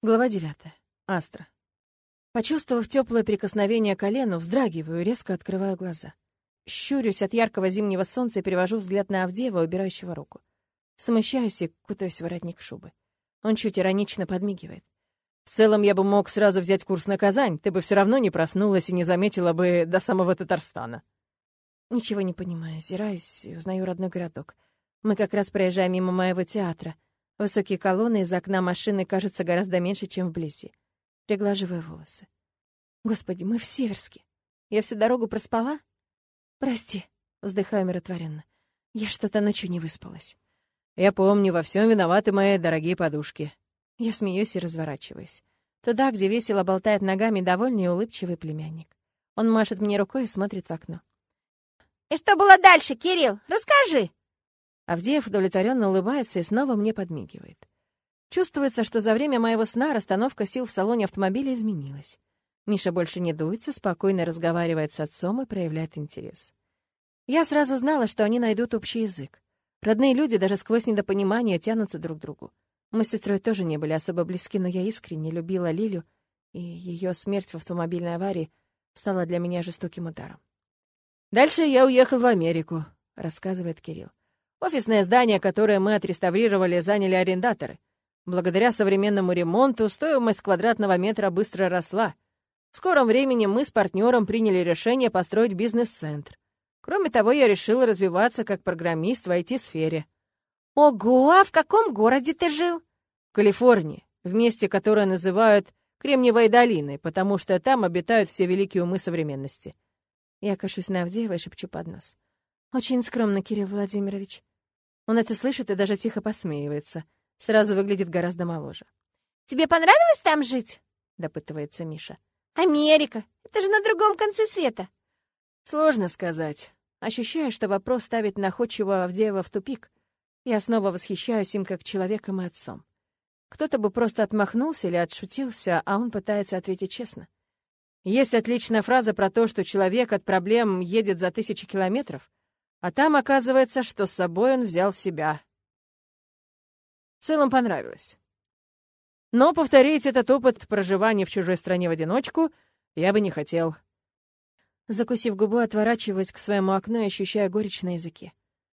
Глава девятая. Астра. Почувствовав теплое прикосновение к колену, вздрагиваю резко открываю глаза. Щурюсь от яркого зимнего солнца и перевожу взгляд на Авдеева, убирающего руку. Смущаюсь и кутаюсь в воротник шубы. Он чуть иронично подмигивает. «В целом я бы мог сразу взять курс на Казань, ты бы все равно не проснулась и не заметила бы до самого Татарстана». Ничего не понимаю, озираюсь и узнаю родной городок. Мы как раз проезжаем мимо моего театра — Высокие колонны из окна машины кажутся гораздо меньше, чем вблизи. Приглаживаю волосы. Господи, мы в Северске. Я всю дорогу проспала? Прости, вздыхаю умиротворенно. Я что-то ночью не выспалась. Я помню, во всем виноваты мои дорогие подушки. Я смеюсь и разворачиваюсь. Туда, где весело болтает ногами довольный и улыбчивый племянник. Он машет мне рукой и смотрит в окно. «И что было дальше, Кирилл? Расскажи!» Авдеев удовлетворенно улыбается и снова мне подмигивает. Чувствуется, что за время моего сна расстановка сил в салоне автомобиля изменилась. Миша больше не дуется, спокойно разговаривает с отцом и проявляет интерес. Я сразу знала, что они найдут общий язык. Родные люди даже сквозь недопонимание тянутся друг к другу. Мы с сестрой тоже не были особо близки, но я искренне любила Лилю, и ее смерть в автомобильной аварии стала для меня жестоким ударом. «Дальше я уехал в Америку», — рассказывает Кирилл. Офисное здание, которое мы отреставрировали, заняли арендаторы. Благодаря современному ремонту стоимость квадратного метра быстро росла. В скором времени мы с партнером приняли решение построить бизнес-центр. Кроме того, я решила развиваться как программист в IT-сфере. «Ого, а в каком городе ты жил?» В Калифорнии, в месте, которое называют Кремниевой долиной, потому что там обитают все великие умы современности. Я кашусь на Авдеева и шепчу под нос. «Очень скромно, Кирилл Владимирович. Он это слышит и даже тихо посмеивается. Сразу выглядит гораздо моложе. «Тебе понравилось там жить?» — допытывается Миша. «Америка! Это же на другом конце света!» Сложно сказать. Ощущаю, что вопрос ставит находчивого Авдеева в тупик. Я снова восхищаюсь им как человеком и отцом. Кто-то бы просто отмахнулся или отшутился, а он пытается ответить честно. Есть отличная фраза про то, что человек от проблем едет за тысячи километров, а там оказывается, что с собой он взял себя. В целом понравилось. Но повторить этот опыт проживания в чужой стране в одиночку я бы не хотел. Закусив губу, отворачиваясь к своему окну и ощущая горечь на языке.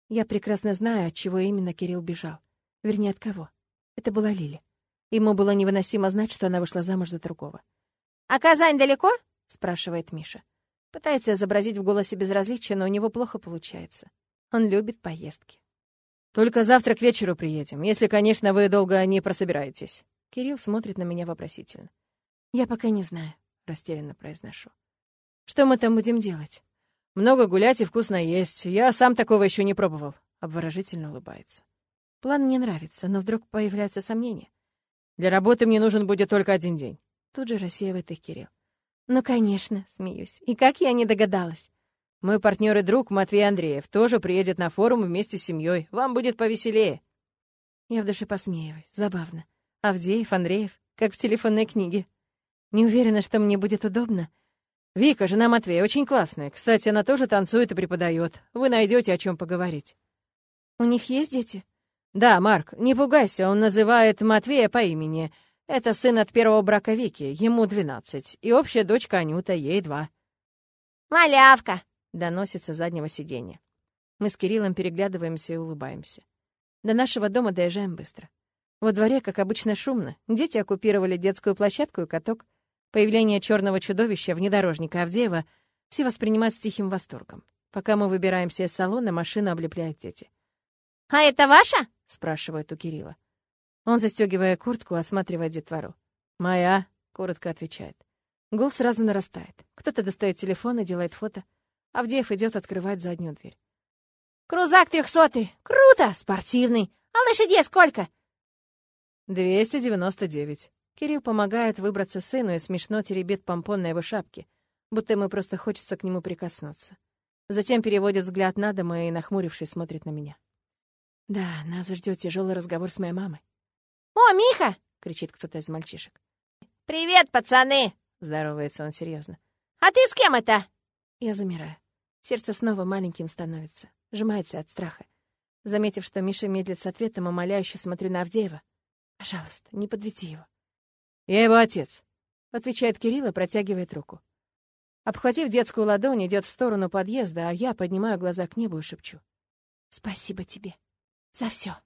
Я прекрасно знаю, от чего именно Кирилл бежал. Вернее, от кого. Это была Лили. Ему было невыносимо знать, что она вышла замуж за другого. «А Казань далеко?» — спрашивает Миша. Пытается изобразить в голосе безразличие, но у него плохо получается. Он любит поездки. «Только завтра к вечеру приедем, если, конечно, вы долго не прособираетесь». Кирилл смотрит на меня вопросительно. «Я пока не знаю», — растерянно произношу. «Что мы там будем делать?» «Много гулять и вкусно есть. Я сам такого еще не пробовал», — обворожительно улыбается. План мне нравится, но вдруг появляются сомнения. «Для работы мне нужен будет только один день». Тут же рассеивает их Кирилл. «Ну, конечно», — смеюсь. «И как я не догадалась?» «Мой партнер и друг Матвей Андреев тоже приедет на форум вместе с семьей. Вам будет повеселее». Я в душе посмеиваюсь. Забавно. Авдеев, Андреев, как в телефонной книге. Не уверена, что мне будет удобно. Вика, жена Матвея, очень классная. Кстати, она тоже танцует и преподает. Вы найдете о чем поговорить. У них есть дети? Да, Марк, не пугайся, он называет Матвея по имени. Это сын от первого брака Вики, ему двенадцать, и общая дочка Анюта, ей два. «Малявка!» — доносится с заднего сиденья. Мы с Кириллом переглядываемся и улыбаемся. До нашего дома доезжаем быстро. Во дворе, как обычно, шумно. Дети оккупировали детскую площадку и каток. Появление черного чудовища, внедорожника Авдеева, все воспринимают с тихим восторгом. Пока мы выбираемся из салона, машину облепляют дети. «А это ваша?» — спрашивают у Кирилла. Он, застегивая куртку, осматривает детвору. «Моя», — коротко отвечает. Гул сразу нарастает. Кто-то достает телефон и делает фото. Авдеев идет открывать заднюю дверь. «Крузак трехсотый! Круто! Спортивный! А лошадей сколько?» «Двести девяносто девять». Кирилл помогает выбраться сыну и смешно теребит помпон на его шапке, будто ему просто хочется к нему прикоснуться. Затем переводит взгляд на дом и, нахмурившись, смотрит на меня. «Да, нас ждет тяжелый разговор с моей мамой. «О, Миха!» — кричит кто-то из мальчишек. «Привет, пацаны!» — здоровается он серьезно. «А ты с кем это?» Я замираю. Сердце снова маленьким становится, сжимается от страха. Заметив, что Миша медлит с ответом, умоляюще смотрю на Авдеева. «Пожалуйста, не подведи его». «Я его отец», — отвечает Кирилл и протягивает руку. Обхватив детскую ладонь, идет в сторону подъезда, а я поднимаю глаза к небу и шепчу. «Спасибо тебе за все.